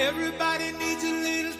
Everybody needs a little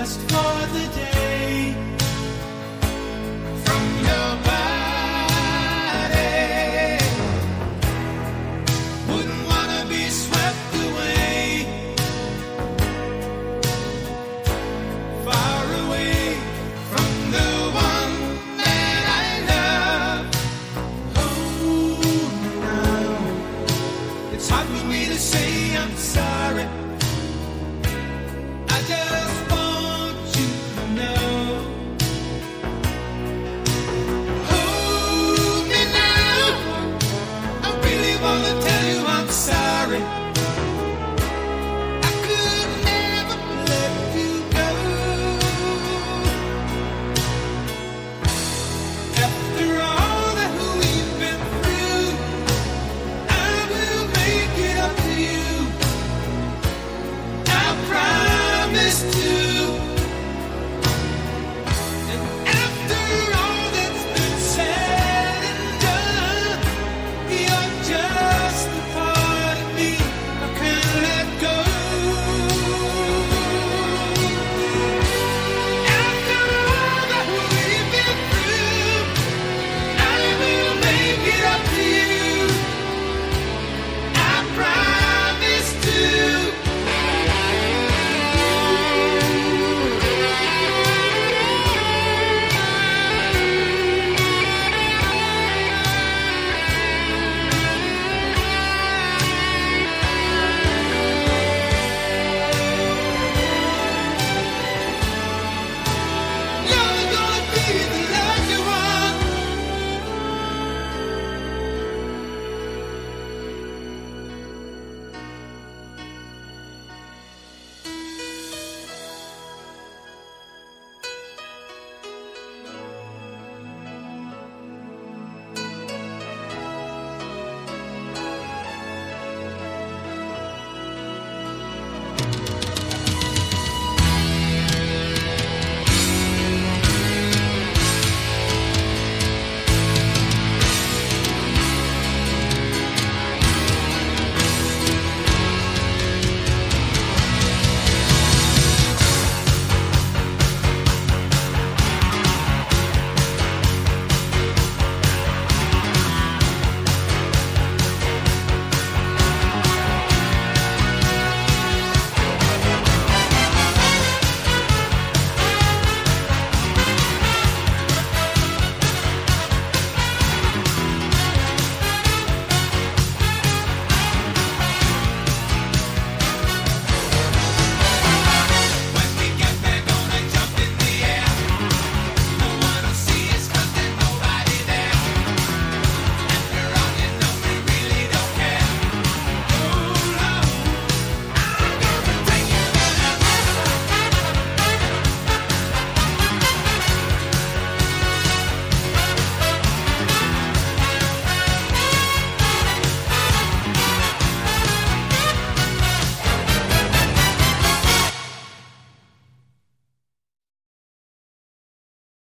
just for the day.